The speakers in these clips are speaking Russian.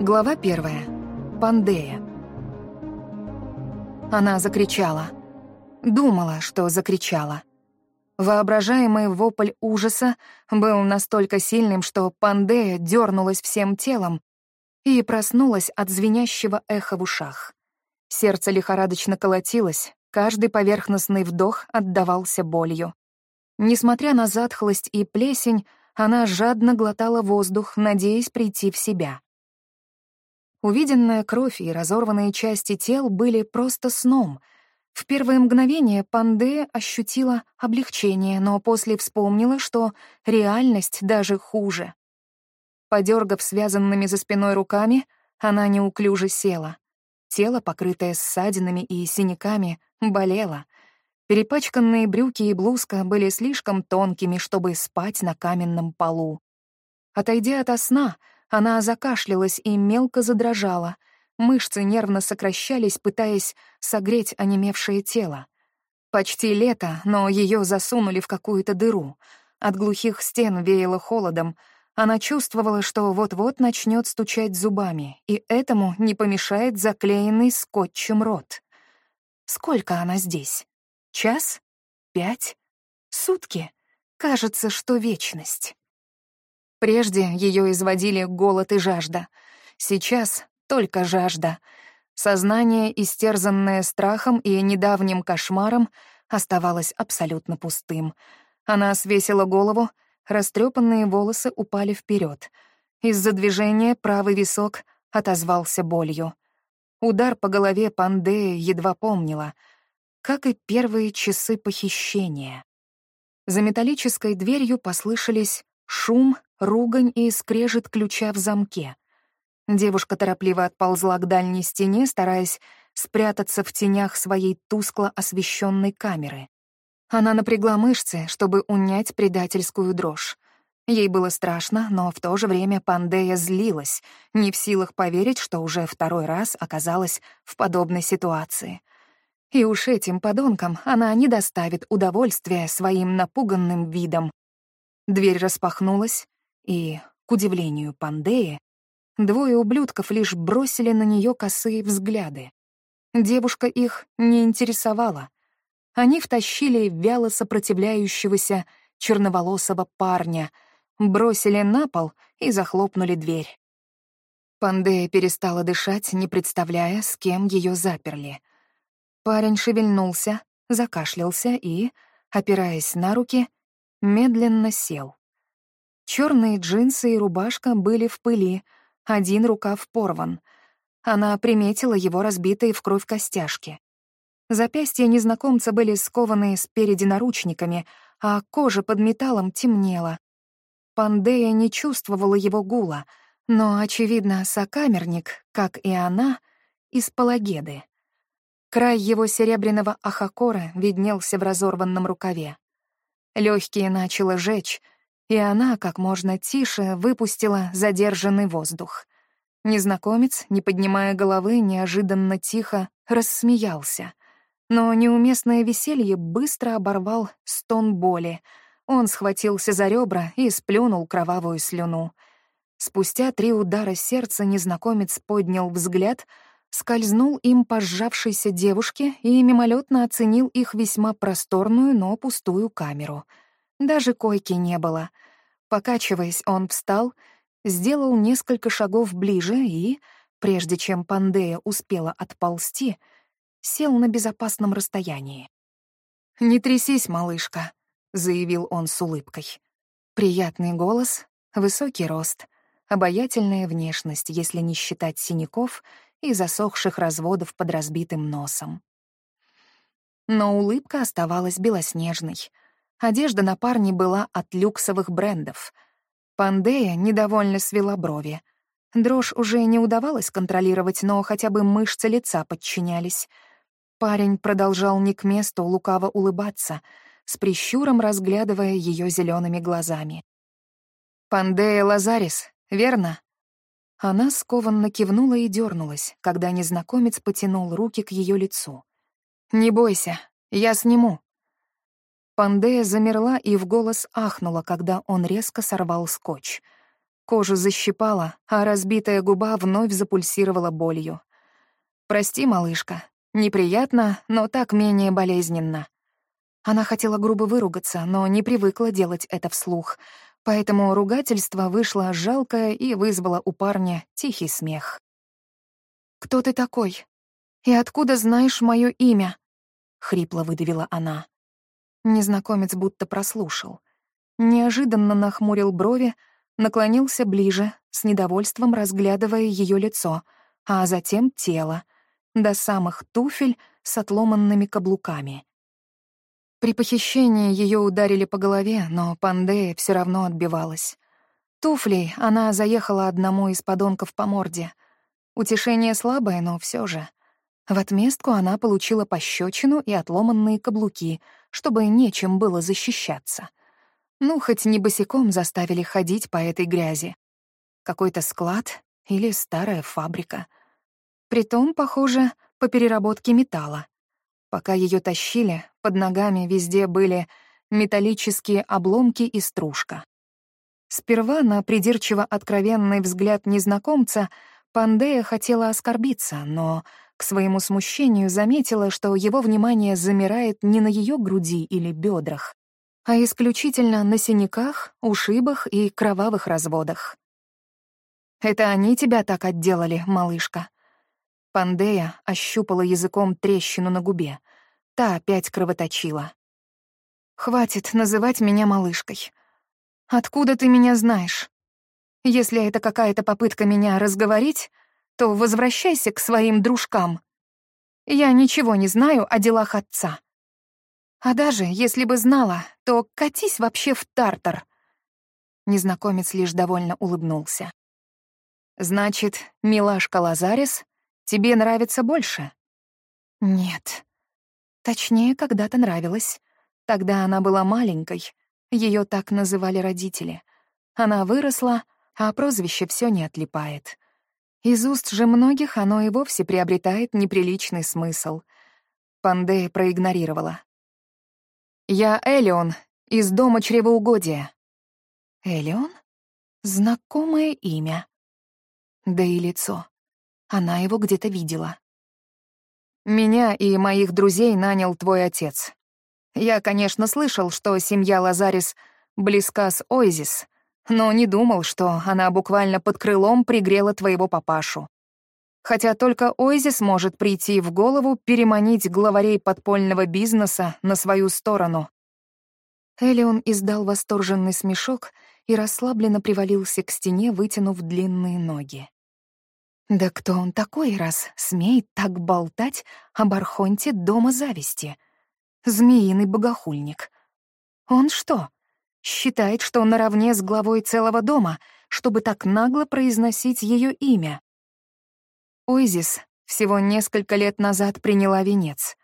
Глава первая. Пандея. Она закричала. Думала, что закричала. Воображаемый вопль ужаса был настолько сильным, что Пандея дернулась всем телом и проснулась от звенящего эха в ушах. Сердце лихорадочно колотилось, каждый поверхностный вдох отдавался болью. Несмотря на затхлость и плесень, она жадно глотала воздух, надеясь прийти в себя. Увиденная кровь и разорванные части тел были просто сном. В первое мгновение Панде ощутила облегчение, но после вспомнила, что реальность даже хуже. Подергав связанными за спиной руками, она неуклюже села. Тело, покрытое ссадинами и синяками, болело. Перепачканные брюки и блузка были слишком тонкими, чтобы спать на каменном полу. Отойдя от сна, она закашлялась и мелко задрожала. Мышцы нервно сокращались, пытаясь согреть онемевшее тело. Почти лето, но ее засунули в какую-то дыру. От глухих стен веяло холодом. Она чувствовала, что вот-вот начнет стучать зубами, и этому не помешает заклеенный скотчем рот. Сколько она здесь? Час? Пять? Сутки? Кажется, что вечность. Прежде ее изводили голод и жажда. Сейчас только жажда. Сознание, истерзанное страхом и недавним кошмаром, оставалось абсолютно пустым. Она свесила голову, растрепанные волосы упали вперед. Из-за движения правый висок отозвался болью. Удар по голове Пандея едва помнила, как и первые часы похищения. За металлической дверью послышались шум, ругань и скрежет ключа в замке. Девушка торопливо отползла к дальней стене, стараясь спрятаться в тенях своей тускло освещенной камеры. Она напрягла мышцы, чтобы унять предательскую дрожь. Ей было страшно, но в то же время Пандея злилась, не в силах поверить, что уже второй раз оказалась в подобной ситуации. И уж этим подонкам она не доставит удовольствия своим напуганным видом. Дверь распахнулась, и, к удивлению Пандеи, двое ублюдков лишь бросили на нее косые взгляды. Девушка их не интересовала. Они втащили вяло сопротивляющегося черноволосого парня, бросили на пол и захлопнули дверь. Пандея перестала дышать, не представляя, с кем ее заперли. Парень шевельнулся, закашлялся и, опираясь на руки, медленно сел. Черные джинсы и рубашка были в пыли, один рукав порван. Она приметила его разбитые в кровь костяшки. Запястья незнакомца были скованы спереди наручниками, а кожа под металлом темнела. Пандея не чувствовала его гула, но, очевидно, сокамерник, как и она, из Палагеды. Край его серебряного ахакора виднелся в разорванном рукаве. Легкие начало жечь, и она как можно тише выпустила задержанный воздух. Незнакомец, не поднимая головы, неожиданно тихо рассмеялся. Но неуместное веселье быстро оборвал стон боли. Он схватился за ребра и сплюнул кровавую слюну. Спустя три удара сердца незнакомец поднял взгляд, скользнул им по сжавшейся девушке и мимолетно оценил их весьма просторную, но пустую камеру — даже койки не было. Покачиваясь, он встал, сделал несколько шагов ближе и, прежде чем Пандея успела отползти, сел на безопасном расстоянии. «Не трясись, малышка», — заявил он с улыбкой. Приятный голос, высокий рост, обаятельная внешность, если не считать синяков и засохших разводов под разбитым носом. Но улыбка оставалась белоснежной — Одежда на парне была от люксовых брендов. Пандея недовольно свела брови. Дрожь уже не удавалось контролировать, но хотя бы мышцы лица подчинялись. Парень продолжал не к месту лукаво улыбаться, с прищуром разглядывая ее зелеными глазами. «Пандея Лазарис, верно?» Она скованно кивнула и дернулась, когда незнакомец потянул руки к ее лицу. «Не бойся, я сниму», Пандея замерла и в голос ахнула, когда он резко сорвал скотч. Кожу защипала, а разбитая губа вновь запульсировала болью. «Прости, малышка. Неприятно, но так менее болезненно». Она хотела грубо выругаться, но не привыкла делать это вслух, поэтому ругательство вышло жалкое и вызвало у парня тихий смех. «Кто ты такой? И откуда знаешь мое имя?» — хрипло выдавила она. Незнакомец будто прослушал. Неожиданно нахмурил брови, наклонился ближе, с недовольством разглядывая ее лицо, а затем тело, до самых туфель с отломанными каблуками. При похищении ее ударили по голове, но Пандея все равно отбивалась. Туфлей она заехала одному из подонков по морде. Утешение слабое, но все же. В отместку она получила пощечину и отломанные каблуки, чтобы нечем было защищаться. Ну, хоть не босиком заставили ходить по этой грязи. Какой-то склад или старая фабрика. Притом, похоже, по переработке металла. Пока ее тащили, под ногами везде были металлические обломки и стружка. Сперва на придирчиво откровенный взгляд незнакомца Пандея хотела оскорбиться, но к своему смущению заметила, что его внимание замирает не на ее груди или бедрах, а исключительно на синяках, ушибах и кровавых разводах. «Это они тебя так отделали, малышка?» Пандея ощупала языком трещину на губе. Та опять кровоточила. «Хватит называть меня малышкой. Откуда ты меня знаешь? Если это какая-то попытка меня разговорить, то возвращайся к своим дружкам. Я ничего не знаю о делах отца. А даже если бы знала, то катись вообще в тартар». Незнакомец лишь довольно улыбнулся. «Значит, милашка Лазарис тебе нравится больше?» «Нет. Точнее, когда-то нравилась. Тогда она была маленькой, ее так называли родители. Она выросла, а прозвище все не отлипает. Из уст же многих оно и вовсе приобретает неприличный смысл. Пандея проигнорировала. «Я Элион, из дома чревоугодия». «Элион? Знакомое имя». Да и лицо. Она его где-то видела. «Меня и моих друзей нанял твой отец. Я, конечно, слышал, что семья Лазарис близка с Ойзис, но не думал, что она буквально под крылом пригрела твоего папашу. Хотя только Ойзис может прийти в голову переманить главарей подпольного бизнеса на свою сторону. Элион издал восторженный смешок и расслабленно привалился к стене, вытянув длинные ноги. Да кто он такой, раз смеет так болтать об Архонте Дома Зависти? Змеиный богохульник. Он что, считает, что он наравне с главой целого дома, чтобы так нагло произносить ее имя? Ойзис всего несколько лет назад приняла венец.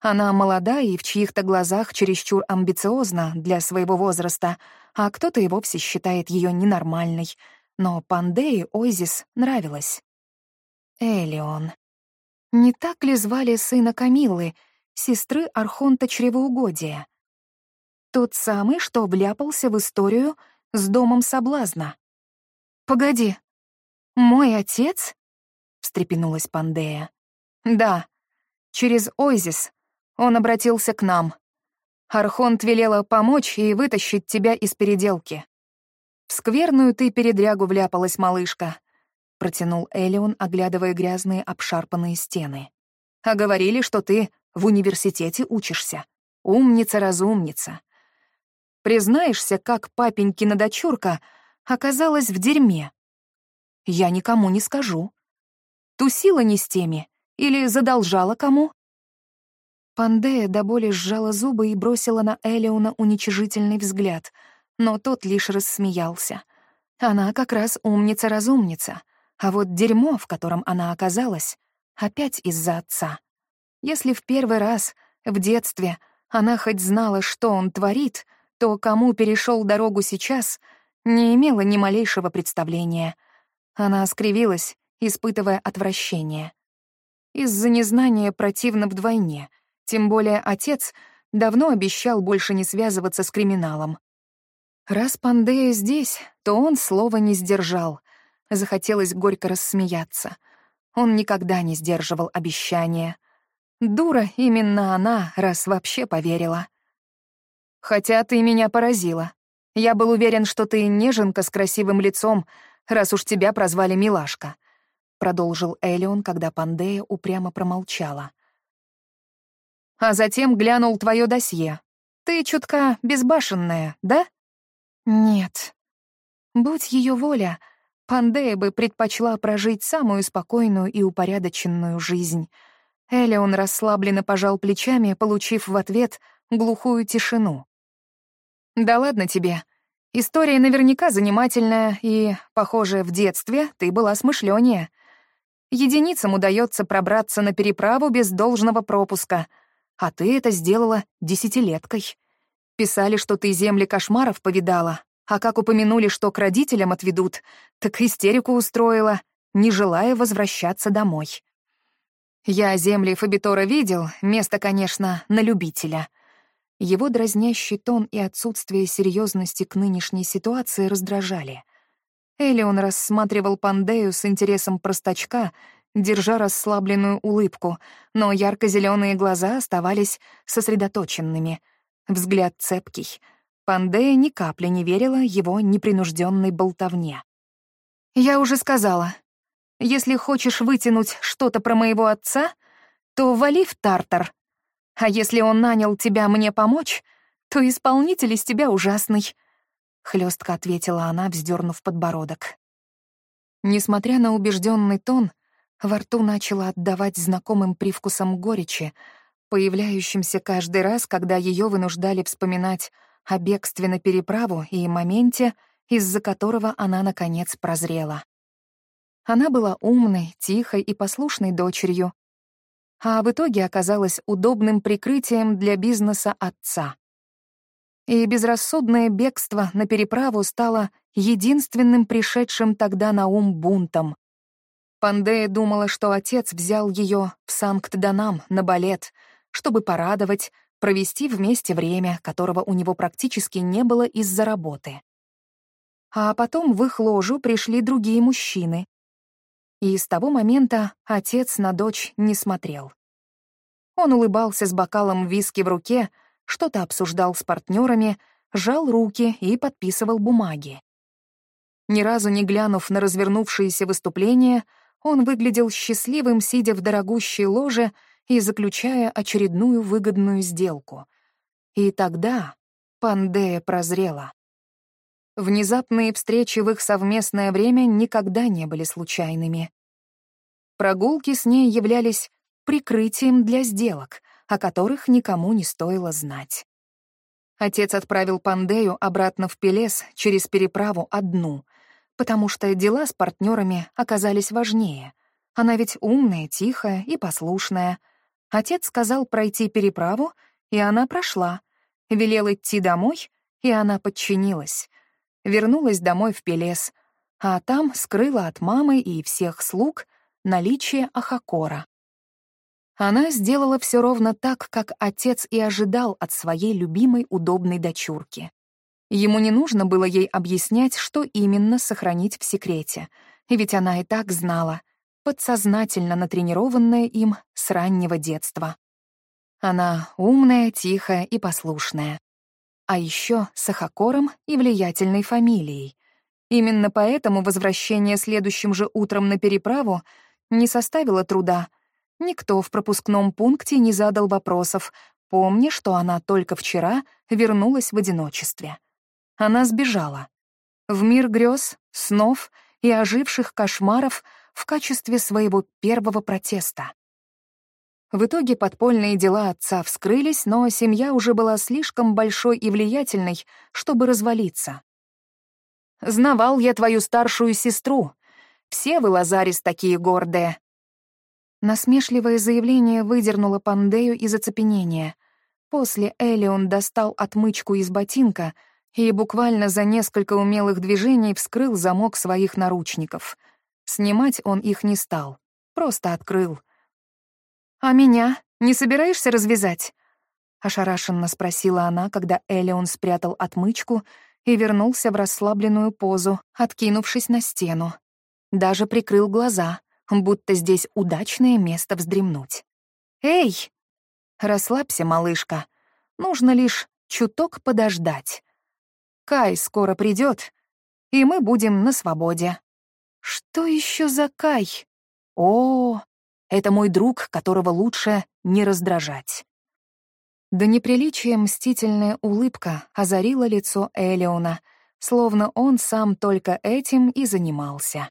Она молода и в чьих-то глазах чересчур амбициозна для своего возраста, а кто-то и вовсе считает ее ненормальной. Но Пандее Ойзис нравилась. Элион. Не так ли звали сына Камиллы, сестры Архонта Чревоугодия? Тот самый, что вляпался в историю с домом соблазна. «Погоди, мой отец?» встрепенулась Пандея. «Да, через Ойзис он обратился к нам. Архонт велела помочь и вытащить тебя из переделки. В скверную ты передрягу вляпалась, малышка», — протянул Элион, оглядывая грязные обшарпанные стены. «А говорили, что ты в университете учишься. Умница-разумница. Признаешься, как папенькина дочурка оказалась в дерьме? Я никому не скажу. Тусила не с теми или задолжала кому? Пандея до боли сжала зубы и бросила на Элеона уничижительный взгляд, но тот лишь рассмеялся. Она как раз умница-разумница, а вот дерьмо, в котором она оказалась, опять из-за отца. Если в первый раз, в детстве, она хоть знала, что он творит, то кому перешел дорогу сейчас, не имела ни малейшего представления. Она скривилась испытывая отвращение. Из-за незнания противно вдвойне, тем более отец давно обещал больше не связываться с криминалом. Раз Пандея здесь, то он слова не сдержал. Захотелось горько рассмеяться. Он никогда не сдерживал обещания. Дура именно она, раз вообще поверила. Хотя ты меня поразила. Я был уверен, что ты неженка с красивым лицом, раз уж тебя прозвали Милашка», — продолжил Элион, когда Пандея упрямо промолчала. «А затем глянул твое досье. Ты чутка безбашенная, да?» «Нет. Будь ее воля, Пандея бы предпочла прожить самую спокойную и упорядоченную жизнь». Элион расслабленно пожал плечами, получив в ответ глухую тишину. «Да ладно тебе. История наверняка занимательная, и, похоже, в детстве ты была смышленнее. Единицам удается пробраться на переправу без должного пропуска, а ты это сделала десятилеткой. Писали, что ты земли кошмаров повидала, а как упомянули, что к родителям отведут, так истерику устроила, не желая возвращаться домой. Я земли Фабитора видел, место, конечно, на любителя — его дразнящий тон и отсутствие серьезности к нынешней ситуации раздражали. Элион рассматривал Пандею с интересом простачка, держа расслабленную улыбку, но ярко зеленые глаза оставались сосредоточенными. Взгляд цепкий. Пандея ни капли не верила его непринужденной болтовне. «Я уже сказала, если хочешь вытянуть что-то про моего отца, то вали в Тартар», а если он нанял тебя мне помочь, то исполнитель из тебя ужасный», — хлестко ответила она, вздернув подбородок. Несмотря на убежденный тон, во рту начала отдавать знакомым привкусом горечи, появляющимся каждый раз, когда ее вынуждали вспоминать о бегстве на переправу и моменте, из-за которого она, наконец, прозрела. Она была умной, тихой и послушной дочерью, а в итоге оказалась удобным прикрытием для бизнеса отца. И безрассудное бегство на переправу стало единственным пришедшим тогда на ум бунтом. Пандея думала, что отец взял ее в Санкт-Данам на балет, чтобы порадовать, провести вместе время, которого у него практически не было из-за работы. А потом в их ложу пришли другие мужчины, и с того момента отец на дочь не смотрел. Он улыбался с бокалом виски в руке, что-то обсуждал с партнерами, жал руки и подписывал бумаги. Ни разу не глянув на развернувшееся выступление, он выглядел счастливым, сидя в дорогущей ложе и заключая очередную выгодную сделку. И тогда Пандея прозрела. Внезапные встречи в их совместное время никогда не были случайными. Прогулки с ней являлись прикрытием для сделок, о которых никому не стоило знать. Отец отправил Пандею обратно в Пелес через переправу одну, потому что дела с партнерами оказались важнее. Она ведь умная, тихая и послушная. Отец сказал пройти переправу, и она прошла. Велел идти домой, и она подчинилась вернулась домой в Пелес, а там скрыла от мамы и всех слуг наличие Ахакора. Она сделала все ровно так, как отец и ожидал от своей любимой удобной дочурки. Ему не нужно было ей объяснять, что именно сохранить в секрете, ведь она и так знала, подсознательно натренированная им с раннего детства. Она умная, тихая и послушная а еще с Ахакором и влиятельной фамилией. Именно поэтому возвращение следующим же утром на переправу не составило труда. Никто в пропускном пункте не задал вопросов, помня, что она только вчера вернулась в одиночестве. Она сбежала. В мир грез, снов и оживших кошмаров в качестве своего первого протеста. В итоге подпольные дела отца вскрылись, но семья уже была слишком большой и влиятельной, чтобы развалиться. «Знавал я твою старшую сестру. Все вы, Лазарис, такие гордые». Насмешливое заявление выдернуло Пандею из оцепенения. После Элион достал отмычку из ботинка и буквально за несколько умелых движений вскрыл замок своих наручников. Снимать он их не стал, просто открыл — «А меня не собираешься развязать?» — ошарашенно спросила она, когда Элеон спрятал отмычку и вернулся в расслабленную позу, откинувшись на стену. Даже прикрыл глаза, будто здесь удачное место вздремнуть. «Эй!» «Расслабься, малышка. Нужно лишь чуток подождать. Кай скоро придет, и мы будем на свободе». «Что еще за Кай?» «О, это мой друг, которого лучше не раздражать». До неприличия мстительная улыбка озарила лицо Элеона, словно он сам только этим и занимался.